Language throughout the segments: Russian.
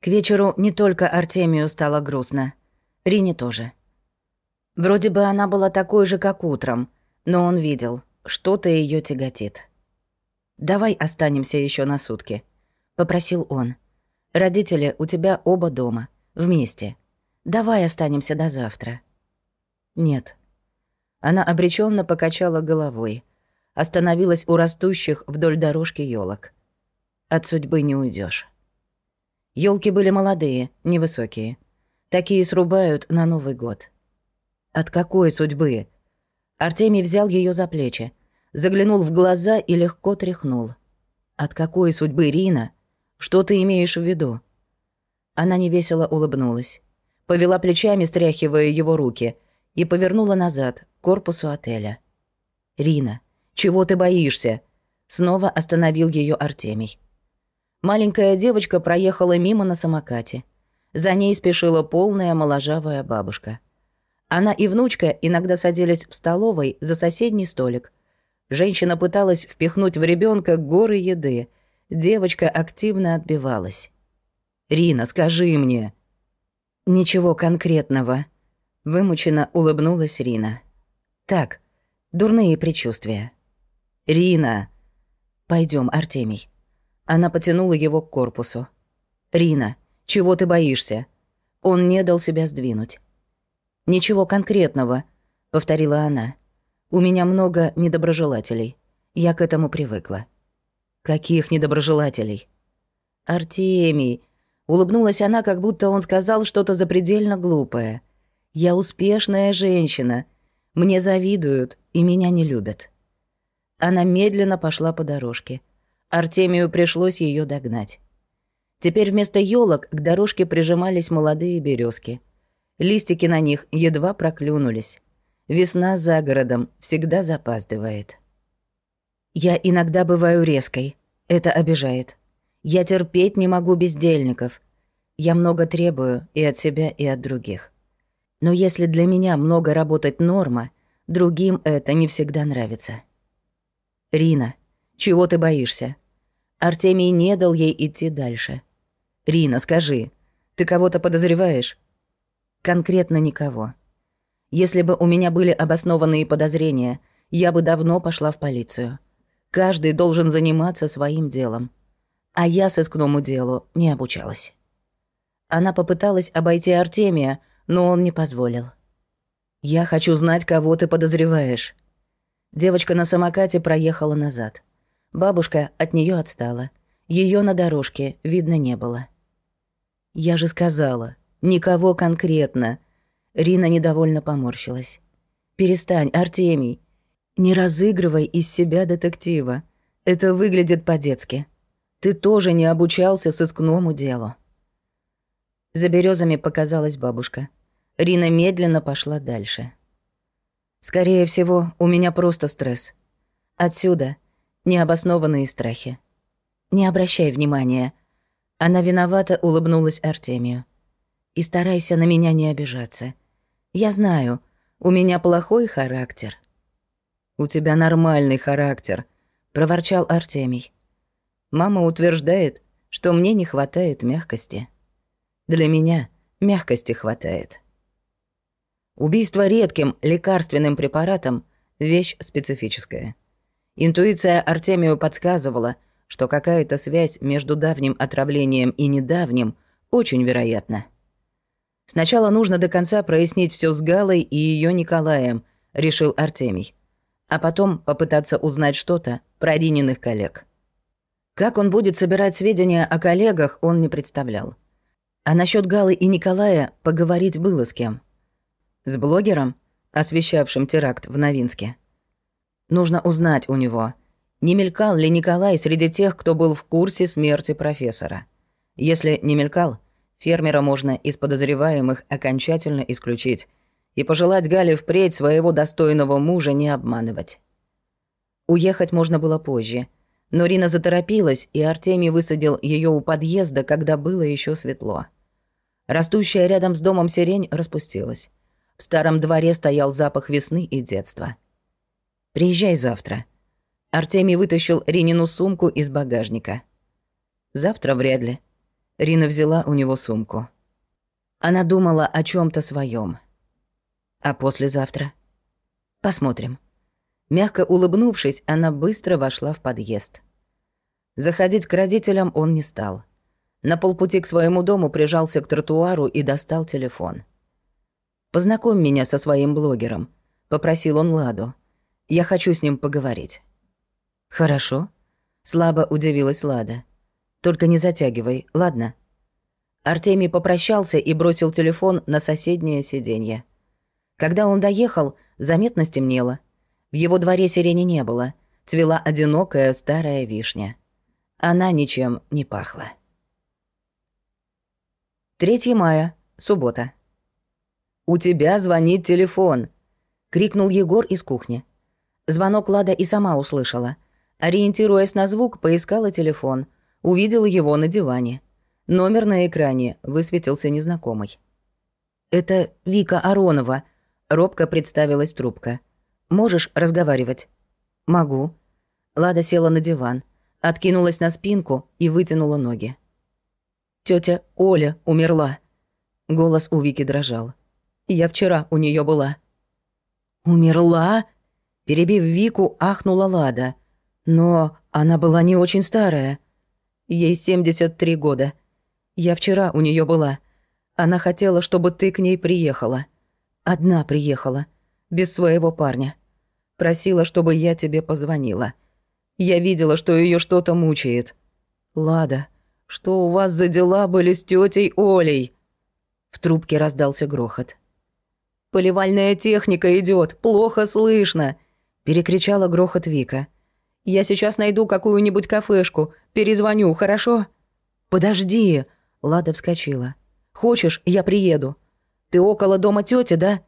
К вечеру не только Артемию стало грустно, Рине тоже. Вроде бы она была такой же, как утром, но он видел, что-то ее тяготит. «Давай останемся еще на сутки», — попросил он. «Родители у тебя оба дома, вместе. Давай останемся до завтра». «Нет». Она обреченно покачала головой, остановилась у растущих вдоль дорожки елок. «От судьбы не уйдешь. Елки были молодые, невысокие. Такие срубают на Новый год. От какой судьбы? Артемий взял ее за плечи, заглянул в глаза и легко тряхнул. От какой судьбы, Рина? Что ты имеешь в виду? Она невесело улыбнулась, повела плечами, стряхивая его руки, и повернула назад, к корпусу отеля. «Рина, чего ты боишься?» Снова остановил ее Артемий. Маленькая девочка проехала мимо на самокате. За ней спешила полная моложавая бабушка. Она и внучка иногда садились в столовой за соседний столик. Женщина пыталась впихнуть в ребенка горы еды. Девочка активно отбивалась. «Рина, скажи мне». «Ничего конкретного», — вымученно улыбнулась Рина. «Так, дурные предчувствия». «Рина!» Пойдем, Артемий». Она потянула его к корпусу. «Рина, чего ты боишься?» Он не дал себя сдвинуть. «Ничего конкретного», — повторила она. «У меня много недоброжелателей. Я к этому привыкла». «Каких недоброжелателей?» «Артемий», — улыбнулась она, как будто он сказал что-то запредельно глупое. «Я успешная женщина. Мне завидуют и меня не любят». Она медленно пошла по дорожке — Артемию пришлось ее догнать. Теперь вместо елок к дорожке прижимались молодые березки. Листики на них едва проклюнулись. Весна за городом всегда запаздывает. Я иногда бываю резкой. Это обижает. Я терпеть не могу бездельников. Я много требую и от себя, и от других. Но если для меня много работать норма, другим это не всегда нравится. Рина, чего ты боишься? Артемий не дал ей идти дальше. «Рина, скажи, ты кого-то подозреваешь?» «Конкретно никого. Если бы у меня были обоснованные подозрения, я бы давно пошла в полицию. Каждый должен заниматься своим делом. А я сыскному делу не обучалась». Она попыталась обойти Артемия, но он не позволил. «Я хочу знать, кого ты подозреваешь». Девочка на самокате проехала назад. Бабушка от нее отстала. Ее на дорожке видно не было. «Я же сказала, никого конкретно». Рина недовольно поморщилась. «Перестань, Артемий. Не разыгрывай из себя детектива. Это выглядит по-детски. Ты тоже не обучался сыскному делу». За березами показалась бабушка. Рина медленно пошла дальше. «Скорее всего, у меня просто стресс. Отсюда — необоснованные страхи. Не обращай внимания. Она виновато улыбнулась Артемию. И старайся на меня не обижаться. Я знаю, у меня плохой характер. У тебя нормальный характер, проворчал Артемий. Мама утверждает, что мне не хватает мягкости. Для меня мягкости хватает. Убийство редким лекарственным препаратом — вещь специфическая. Интуиция Артемию подсказывала, что какая-то связь между давним отравлением и недавним очень вероятна. Сначала нужно до конца прояснить все с Галой и ее Николаем, решил Артемий. А потом попытаться узнать что-то про Рининых коллег. Как он будет собирать сведения о коллегах, он не представлял. А насчет Галы и Николая поговорить было с кем. С блогером, освещавшим теракт в Новинске. Нужно узнать у него, не мелькал ли Николай среди тех, кто был в курсе смерти профессора. Если не мелькал, фермера можно из подозреваемых окончательно исключить и пожелать Гале впредь своего достойного мужа не обманывать. Уехать можно было позже, но Рина заторопилась, и Артемий высадил ее у подъезда, когда было еще светло. Растущая рядом с домом сирень распустилась. В старом дворе стоял запах весны и детства — Приезжай завтра». Артемий вытащил Ренину сумку из багажника. «Завтра вряд ли. Рина взяла у него сумку. Она думала о чем то своем. А послезавтра? Посмотрим. Мягко улыбнувшись, она быстро вошла в подъезд. Заходить к родителям он не стал. На полпути к своему дому прижался к тротуару и достал телефон. «Познакомь меня со своим блогером», — попросил он Ладу. «Я хочу с ним поговорить». «Хорошо», — слабо удивилась Лада. «Только не затягивай, ладно?» Артемий попрощался и бросил телефон на соседнее сиденье. Когда он доехал, заметно стемнело. В его дворе сирени не было, цвела одинокая старая вишня. Она ничем не пахла. 3 мая, суббота. «У тебя звонит телефон!» — крикнул Егор из кухни. Звонок Лада и сама услышала. Ориентируясь на звук, поискала телефон. Увидела его на диване. Номер на экране высветился незнакомый. «Это Вика Аронова», — робко представилась трубка. «Можешь разговаривать?» «Могу». Лада села на диван, откинулась на спинку и вытянула ноги. Тетя Оля умерла». Голос у Вики дрожал. «Я вчера у нее была». «Умерла?» Перебив Вику, ахнула Лада. «Но она была не очень старая. Ей 73 года. Я вчера у нее была. Она хотела, чтобы ты к ней приехала. Одна приехала, без своего парня. Просила, чтобы я тебе позвонила. Я видела, что ее что-то мучает. Лада, что у вас за дела были с тетей Олей? В трубке раздался грохот. Поливальная техника идет, плохо слышно, перекричала грохот Вика. Я сейчас найду какую-нибудь кафешку, перезвоню, хорошо? Подожди, Лада вскочила. «Хочешь, я приеду? Ты около дома тети, да?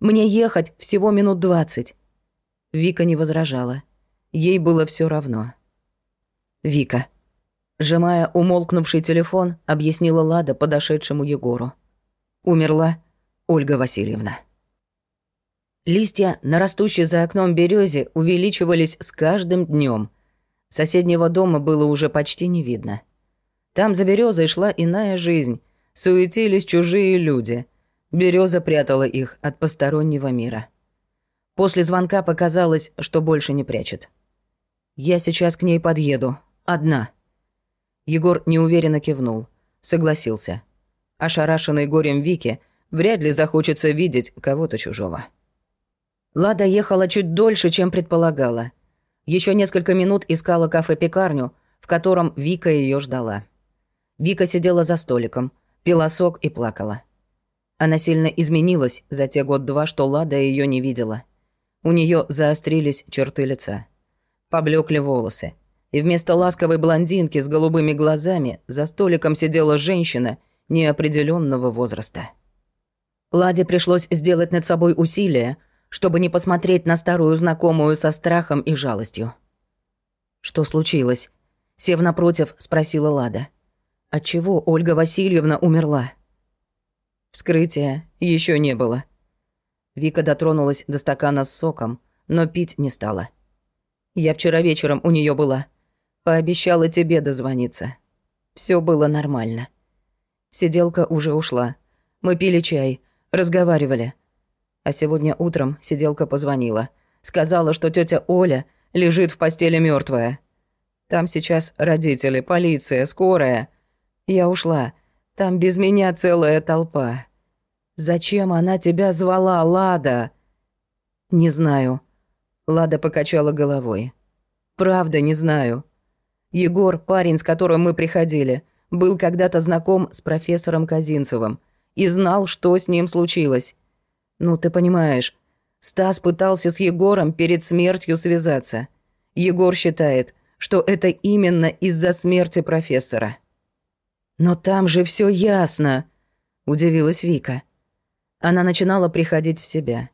Мне ехать всего минут двадцать». Вика не возражала. Ей было все равно. «Вика». Сжимая умолкнувший телефон, объяснила Лада подошедшему Егору. «Умерла Ольга Васильевна». Листья на растущей за окном березе увеличивались с каждым днем. Соседнего дома было уже почти не видно. Там за березой шла иная жизнь. Суетились чужие люди. Береза прятала их от постороннего мира. После звонка показалось, что больше не прячет. «Я сейчас к ней подъеду. Одна». Егор неуверенно кивнул. Согласился. Ошарашенный горем Вики вряд ли захочется видеть кого-то чужого. Лада ехала чуть дольше, чем предполагала. Еще несколько минут искала кафе-пекарню, в котором Вика ее ждала. Вика сидела за столиком, пила сок и плакала. Она сильно изменилась за те год-два, что Лада ее не видела. У нее заострились черты лица. Поблекли волосы. И вместо ласковой блондинки с голубыми глазами за столиком сидела женщина неопределенного возраста. Ладе пришлось сделать над собой усилие, чтобы не посмотреть на старую знакомую со страхом и жалостью. «Что случилось?» Сев напротив, спросила Лада. Отчего Ольга Васильевна умерла? Вскрытия еще не было. Вика дотронулась до стакана с соком, но пить не стала. Я вчера вечером у нее была. Пообещала тебе дозвониться. Все было нормально. Сиделка уже ушла. Мы пили чай, разговаривали. А сегодня утром сиделка позвонила. Сказала, что тетя Оля лежит в постели мертвая. Там сейчас родители, полиция, скорая. Я ушла. Там без меня целая толпа. Зачем она тебя звала, Лада? Не знаю. Лада покачала головой. Правда, не знаю. Егор, парень, с которым мы приходили, был когда-то знаком с профессором Казинцевым и знал, что с ним случилось. Ну, ты понимаешь, Стас пытался с Егором перед смертью связаться. Егор считает, что это именно из-за смерти профессора. «Но там же все ясно», — удивилась Вика. Она начинала приходить в себя.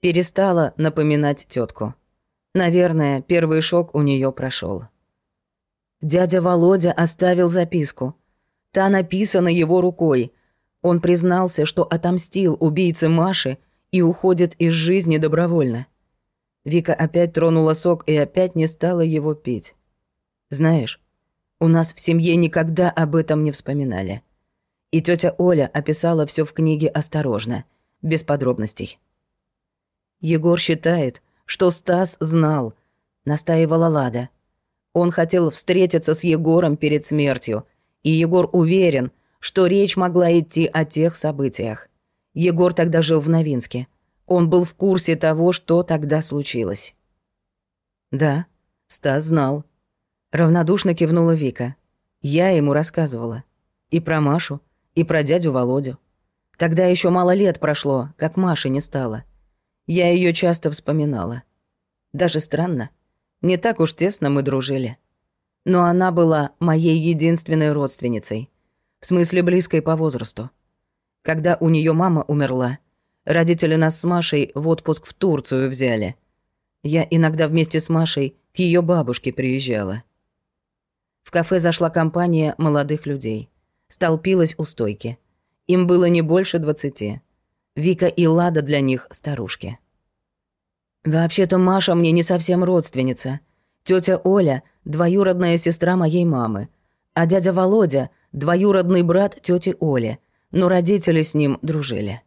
Перестала напоминать тетку. Наверное, первый шок у нее прошел. Дядя Володя оставил записку. Та написана его рукой. Он признался, что отомстил убийце Маши и уходит из жизни добровольно. Вика опять тронула сок и опять не стала его пить. Знаешь, У нас в семье никогда об этом не вспоминали. И тетя Оля описала все в книге осторожно, без подробностей. Егор считает, что Стас знал, настаивала Лада. Он хотел встретиться с Егором перед смертью, и Егор уверен, что речь могла идти о тех событиях. Егор тогда жил в Новинске. Он был в курсе того, что тогда случилось. Да, Стас знал. Равнодушно кивнула Вика. Я ему рассказывала. И про Машу, и про дядю Володю. Тогда еще мало лет прошло, как Маши не стало. Я ее часто вспоминала. Даже странно. Не так уж тесно мы дружили. Но она была моей единственной родственницей. В смысле, близкой по возрасту. Когда у нее мама умерла, родители нас с Машей в отпуск в Турцию взяли. Я иногда вместе с Машей к ее бабушке приезжала. В кафе зашла компания молодых людей. Столпилась у стойки. Им было не больше двадцати. Вика и Лада для них старушки. Вообще-то Маша мне не совсем родственница. Тетя Оля — двоюродная сестра моей мамы, а дядя Володя — двоюродный брат тети Оли, но родители с ним дружили.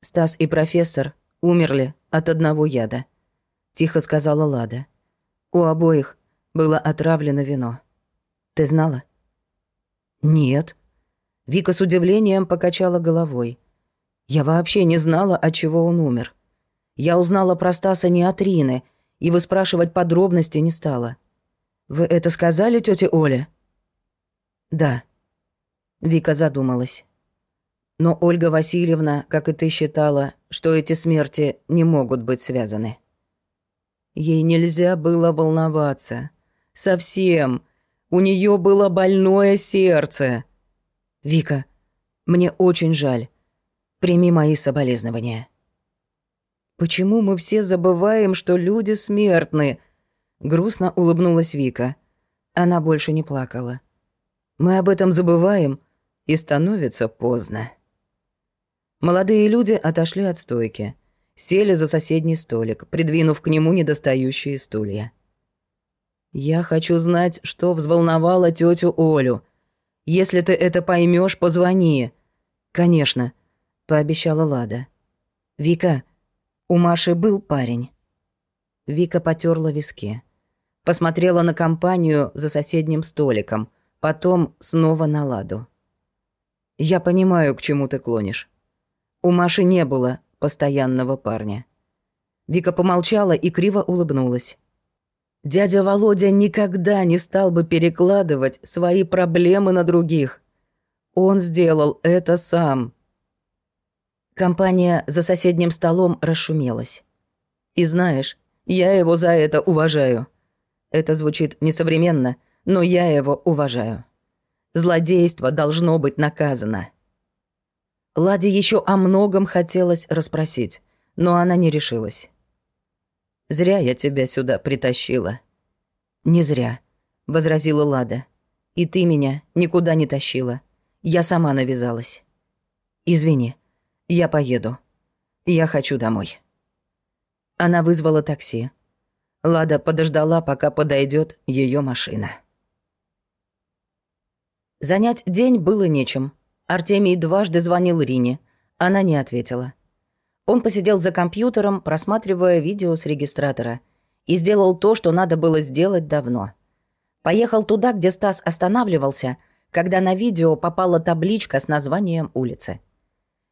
Стас и профессор умерли от одного яда, тихо сказала Лада. У обоих было отравлено вино. Ты знала? Нет. Вика с удивлением покачала головой. Я вообще не знала, от чего он умер. Я узнала про Стаса не от Рины, и выспрашивать подробности не стала. Вы это сказали тете Оле? Да. Вика задумалась. Но Ольга Васильевна, как и ты считала, что эти смерти не могут быть связаны. Ей нельзя было волноваться. Совсем. У нее было больное сердце. Вика, мне очень жаль. Прими мои соболезнования. Почему мы все забываем, что люди смертны? Грустно улыбнулась Вика. Она больше не плакала. Мы об этом забываем, и становится поздно. Молодые люди отошли от стойки, сели за соседний столик, придвинув к нему недостающие стулья. Я хочу знать, что взволновало тетю Олю. Если ты это поймешь, позвони. Конечно, пообещала Лада. Вика, у Маши был парень. Вика потерла виски. Посмотрела на компанию за соседним столиком, потом снова на Ладу. «Я понимаю, к чему ты клонишь. У Маши не было постоянного парня». Вика помолчала и криво улыбнулась. Дядя Володя никогда не стал бы перекладывать свои проблемы на других. Он сделал это сам. Компания за соседним столом расшумелась. И знаешь, я его за это уважаю. Это звучит несовременно, но я его уважаю. Злодейство должно быть наказано. Ладе еще о многом хотелось расспросить, но она не решилась. «Зря я тебя сюда притащила». «Не зря», — возразила Лада. «И ты меня никуда не тащила. Я сама навязалась. Извини». Я поеду. Я хочу домой. Она вызвала такси. Лада подождала, пока подойдет ее машина. Занять день было нечем. Артемий дважды звонил Рине. Она не ответила. Он посидел за компьютером, просматривая видео с регистратора, и сделал то, что надо было сделать давно. Поехал туда, где Стас останавливался, когда на видео попала табличка с названием улицы.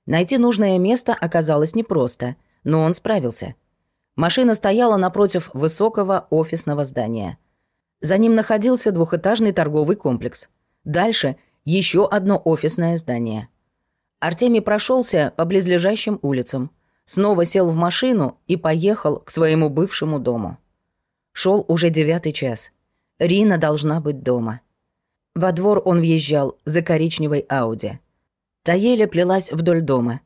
Найти нужное место оказалось непросто, но он справился. Машина стояла напротив высокого офисного здания. За ним находился двухэтажный торговый комплекс. Дальше еще одно офисное здание. Артемий прошелся по близлежащим улицам, снова сел в машину и поехал к своему бывшему дому. Шел уже девятый час. Рина должна быть дома. Во двор он въезжал за коричневой Ауди. Таеля плелась вдоль дома.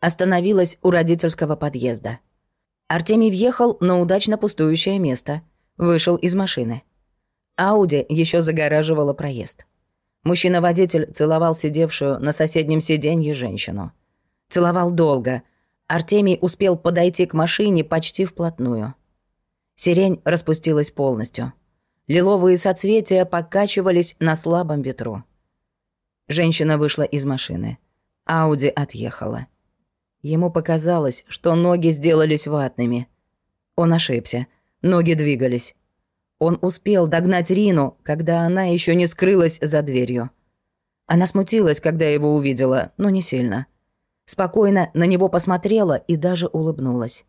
Остановилась у родительского подъезда. Артемий въехал на удачно пустующее место. Вышел из машины. Ауди еще загораживала проезд. Мужчина-водитель целовал сидевшую на соседнем сиденье женщину. Целовал долго. Артемий успел подойти к машине почти вплотную. Сирень распустилась полностью. Лиловые соцветия покачивались на слабом ветру. Женщина вышла из машины. Ауди отъехала. Ему показалось, что ноги сделались ватными. Он ошибся. Ноги двигались. Он успел догнать Рину, когда она еще не скрылась за дверью. Она смутилась, когда его увидела, но не сильно. Спокойно на него посмотрела и даже улыбнулась.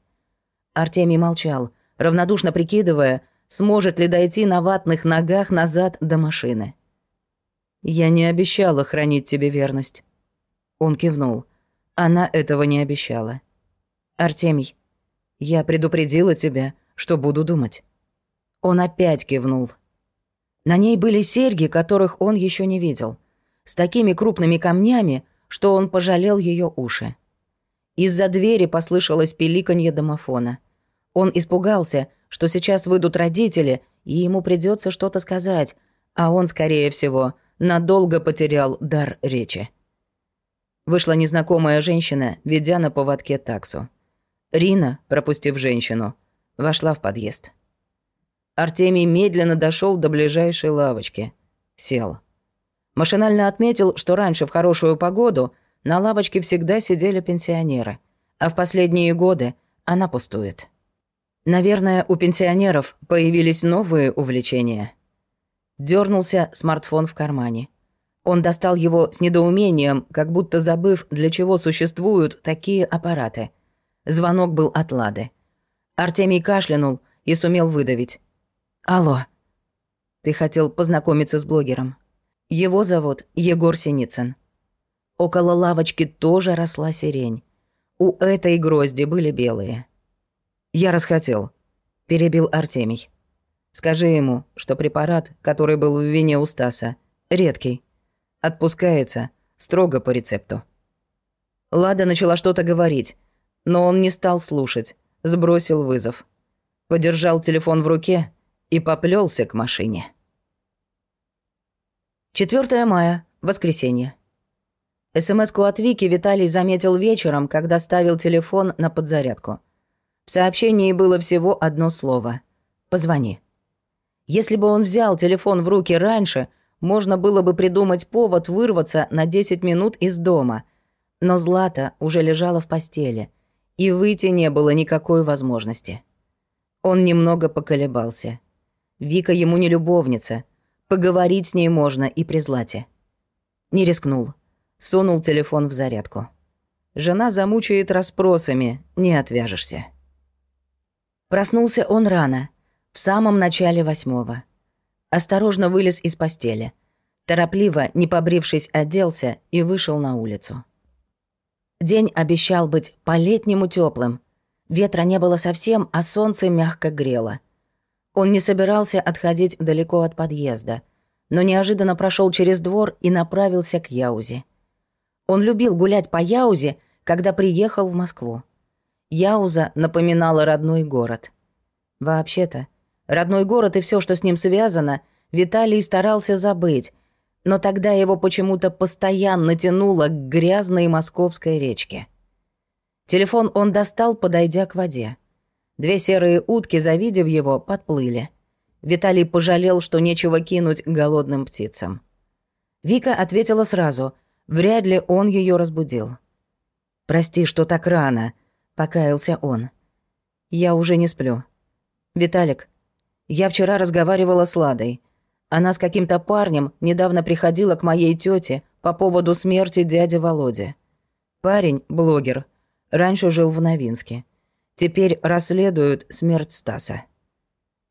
Артемий молчал, равнодушно прикидывая, сможет ли дойти на ватных ногах назад до машины. «Я не обещала хранить тебе верность». Он кивнул. Она этого не обещала. «Артемий, я предупредила тебя, что буду думать». Он опять кивнул. На ней были серьги, которых он еще не видел. С такими крупными камнями, что он пожалел ее уши. Из-за двери послышалось пиликанье домофона. Он испугался, что сейчас выйдут родители, и ему придется что-то сказать, а он, скорее всего, надолго потерял дар речи. Вышла незнакомая женщина, ведя на поводке таксу. Рина, пропустив женщину, вошла в подъезд. Артемий медленно дошел до ближайшей лавочки. Сел. Машинально отметил, что раньше в хорошую погоду на лавочке всегда сидели пенсионеры, а в последние годы она пустует. Наверное, у пенсионеров появились новые увлечения. Дёрнулся смартфон в кармане. Он достал его с недоумением, как будто забыв, для чего существуют такие аппараты. Звонок был от Лады. Артемий кашлянул и сумел выдавить. «Алло. Ты хотел познакомиться с блогером. Его зовут Егор Синицын. Около лавочки тоже росла сирень. У этой грозди были белые. «Я расхотел», — перебил Артемий. «Скажи ему, что препарат, который был в вине у Стаса, редкий. Отпускается строго по рецепту». Лада начала что-то говорить, но он не стал слушать, сбросил вызов. Подержал телефон в руке и поплелся к машине. 4 мая, воскресенье. СМС-ку от Вики Виталий заметил вечером, когда ставил телефон на подзарядку — в сообщении было всего одно слово «Позвони». Если бы он взял телефон в руки раньше, можно было бы придумать повод вырваться на 10 минут из дома. Но Злата уже лежала в постели, и выйти не было никакой возможности. Он немного поколебался. Вика ему не любовница. Поговорить с ней можно и при Злате. Не рискнул. Сунул телефон в зарядку. Жена замучает расспросами, не отвяжешься. Проснулся он рано, в самом начале восьмого. Осторожно вылез из постели. Торопливо, не побрившись, оделся и вышел на улицу. День обещал быть по-летнему теплым. Ветра не было совсем, а солнце мягко грело. Он не собирался отходить далеко от подъезда, но неожиданно прошел через двор и направился к Яузе. Он любил гулять по Яузе, когда приехал в Москву. Яуза напоминала родной город. Вообще-то, родной город и все, что с ним связано, Виталий старался забыть, но тогда его почему-то постоянно тянуло к грязной московской речке. Телефон он достал, подойдя к воде. Две серые утки, завидев его, подплыли. Виталий пожалел, что нечего кинуть голодным птицам. Вика ответила сразу. Вряд ли он ее разбудил. «Прости, что так рано», покаялся он. Я уже не сплю. Виталик, я вчера разговаривала с Ладой. Она с каким-то парнем недавно приходила к моей тете по поводу смерти дяди Володи. Парень, блогер, раньше жил в Новинске. Теперь расследуют смерть Стаса.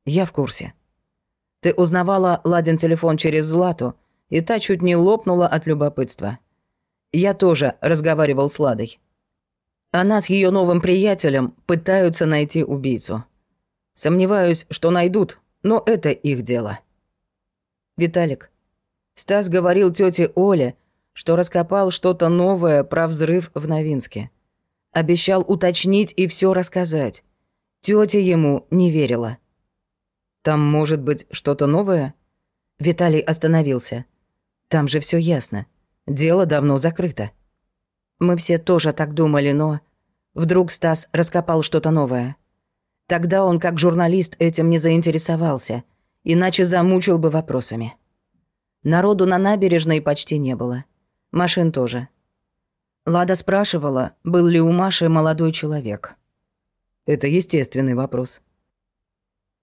Я в курсе. Ты узнавала Ладин телефон через Злату, и та чуть не лопнула от любопытства. Я тоже разговаривал с Ладой. Она с ее новым приятелем пытаются найти убийцу. Сомневаюсь, что найдут, но это их дело. Виталик, Стас говорил тете Оле, что раскопал что-то новое про взрыв в Новинске. Обещал уточнить и все рассказать. Тетя ему не верила. Там может быть что-то новое? Виталий остановился. Там же все ясно. Дело давно закрыто. Мы все тоже так думали, но... Вдруг Стас раскопал что-то новое. Тогда он, как журналист, этим не заинтересовался. иначе замучил бы вопросами. Народу на набережной почти не было. Машин тоже. Лада спрашивала, был ли у Маши молодой человек. Это естественный вопрос.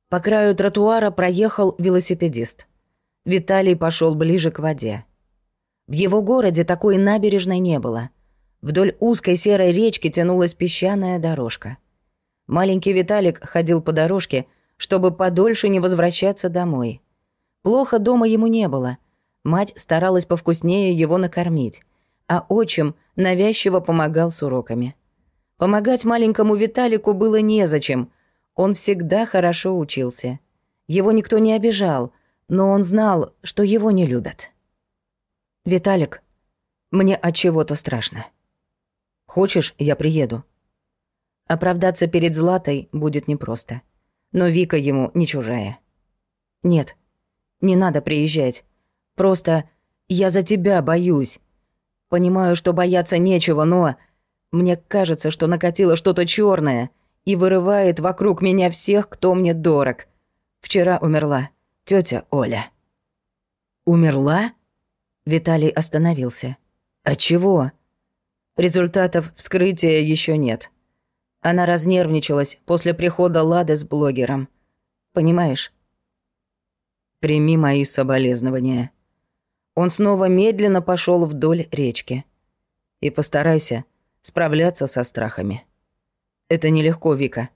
По краю тротуара проехал велосипедист. Виталий пошел ближе к воде. В его городе такой набережной не было. Вдоль узкой серой речки тянулась песчаная дорожка. Маленький Виталик ходил по дорожке, чтобы подольше не возвращаться домой. Плохо дома ему не было. Мать старалась повкуснее его накормить, а отчим навязчиво помогал с уроками. Помогать маленькому Виталику было незачем. Он всегда хорошо учился. Его никто не обижал, но он знал, что его не любят. «Виталик, мне от чего-то страшно. Хочешь, я приеду?» Оправдаться перед Златой будет непросто. Но Вика ему не чужая. «Нет, не надо приезжать. Просто я за тебя боюсь. Понимаю, что бояться нечего, но мне кажется, что накатило что-то черное и вырывает вокруг меня всех, кто мне дорог. Вчера умерла тетя Оля. Умерла? Виталий остановился. От чего? Результатов вскрытия еще нет. Она разнервничалась после прихода Лады с блогером. Понимаешь? Прими мои соболезнования. Он снова медленно пошел вдоль речки. И постарайся справляться со страхами. Это нелегко, Вика.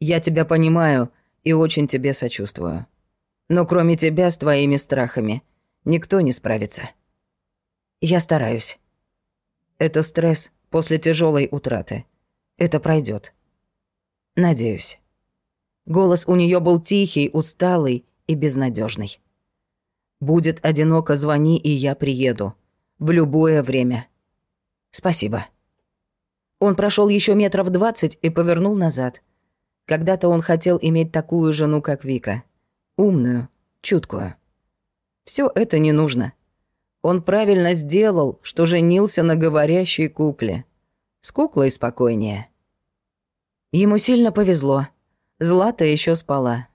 Я тебя понимаю и очень тебе сочувствую. Но кроме тебя с твоими страхами никто не справится. Я стараюсь. Это стресс после тяжелой утраты. Это пройдет. Надеюсь. Голос у нее был тихий, усталый и безнадежный. Будет одиноко, звони, и я приеду. В любое время. Спасибо. Он прошел еще метров двадцать и повернул назад. Когда-то он хотел иметь такую жену, как Вика. Умную, чуткую. Все это не нужно. Он правильно сделал, что женился на говорящей кукле. С куклой спокойнее. Ему сильно повезло. Злата еще спала.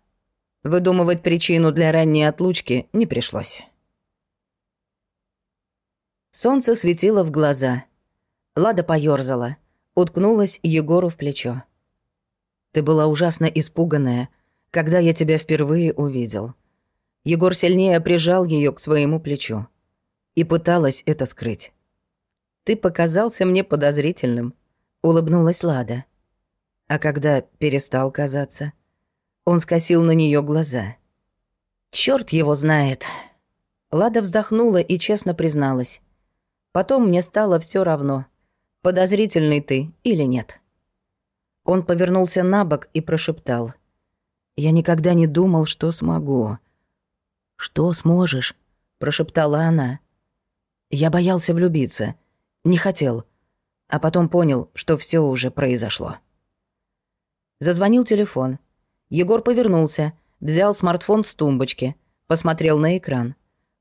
Выдумывать причину для ранней отлучки не пришлось. Солнце светило в глаза. Лада поёрзала уткнулась Егору в плечо. «Ты была ужасно испуганная, когда я тебя впервые увидел». Егор сильнее прижал ее к своему плечу и пыталась это скрыть. «Ты показался мне подозрительным», — улыбнулась Лада. А когда перестал казаться, он скосил на нее глаза. Черт его знает». Лада вздохнула и честно призналась. Потом мне стало все равно — подозрительный ты или нет. Он повернулся на бок и прошептал. «Я никогда не думал, что смогу». «Что сможешь?» — прошептала она. «Я боялся влюбиться. Не хотел. А потом понял, что все уже произошло». Зазвонил телефон. Егор повернулся, взял смартфон с тумбочки, посмотрел на экран,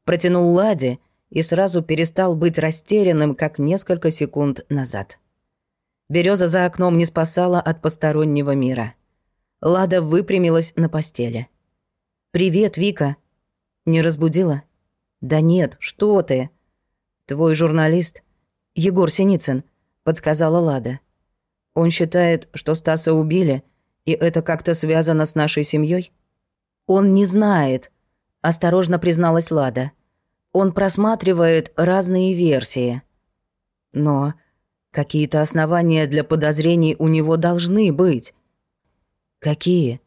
протянул Ладе — и сразу перестал быть растерянным, как несколько секунд назад. Береза за окном не спасала от постороннего мира. Лада выпрямилась на постели. «Привет, Вика!» «Не разбудила?» «Да нет, что ты?» «Твой журналист?» «Егор Синицын», — подсказала Лада. «Он считает, что Стаса убили, и это как-то связано с нашей семьей? «Он не знает», — осторожно призналась Лада. Он просматривает разные версии. Но какие-то основания для подозрений у него должны быть. Какие?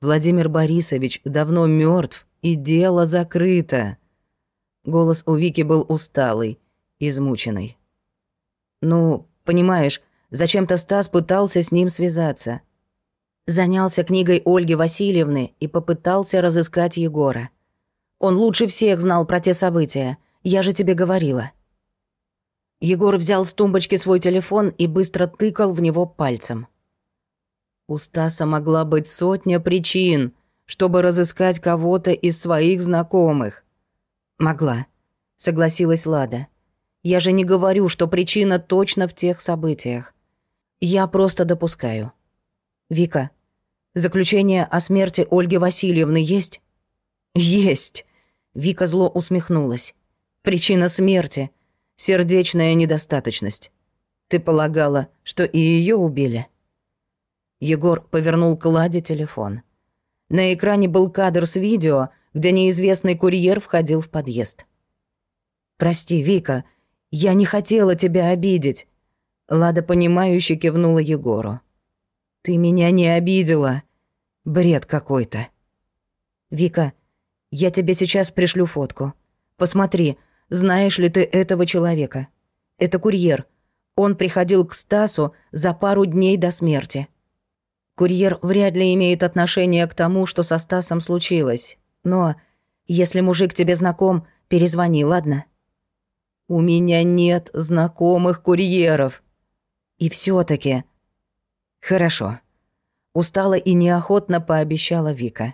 Владимир Борисович давно мертв, и дело закрыто. Голос у Вики был усталый, измученный. Ну, понимаешь, зачем-то Стас пытался с ним связаться. Занялся книгой Ольги Васильевны и попытался разыскать Егора. Он лучше всех знал про те события. Я же тебе говорила». Егор взял с тумбочки свой телефон и быстро тыкал в него пальцем. У Стаса могла быть сотня причин, чтобы разыскать кого-то из своих знакомых. «Могла», — согласилась Лада. «Я же не говорю, что причина точно в тех событиях. Я просто допускаю. Вика, заключение о смерти Ольги Васильевны есть?» «Есть!» — Вика зло усмехнулась. «Причина смерти — сердечная недостаточность. Ты полагала, что и ее убили?» Егор повернул к Ладе телефон. На экране был кадр с видео, где неизвестный курьер входил в подъезд. «Прости, Вика, я не хотела тебя обидеть». Лада, понимающе кивнула Егору. «Ты меня не обидела. Бред какой-то». «Вика, я тебе сейчас пришлю фотку. Посмотри, знаешь ли ты этого человека? Это курьер. Он приходил к Стасу за пару дней до смерти. Курьер вряд ли имеет отношение к тому, что со Стасом случилось. Но если мужик тебе знаком, перезвони, ладно? У меня нет знакомых курьеров. И все таки Хорошо. Устала и неохотно пообещала Вика.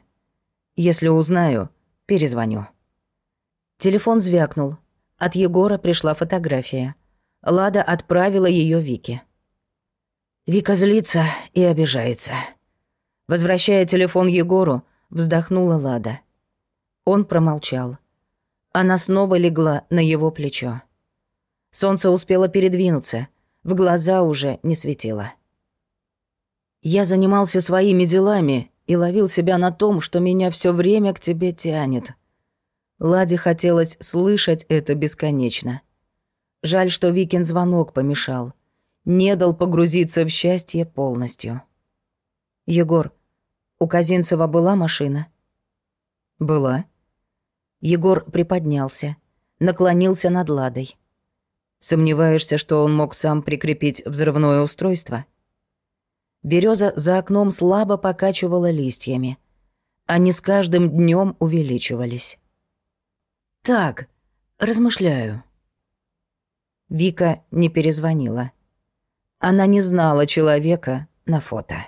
Если узнаю, перезвоню. Телефон звякнул. От Егора пришла фотография. Лада отправила ее Вике. Вика злится и обижается. Возвращая телефон Егору, вздохнула Лада. Он промолчал. Она снова легла на его плечо. Солнце успело передвинуться, в глаза уже не светило. Я занимался своими делами и ловил себя на том, что меня все время к тебе тянет. Ладе хотелось слышать это бесконечно. Жаль, что Викин звонок помешал не дал погрузиться в счастье полностью. «Егор, у Казинцева была машина?» «Была». Егор приподнялся, наклонился над Ладой. «Сомневаешься, что он мог сам прикрепить взрывное устройство?» Береза за окном слабо покачивала листьями. Они с каждым днем увеличивались. «Так, размышляю». Вика не перезвонила. Она не знала человека на фото.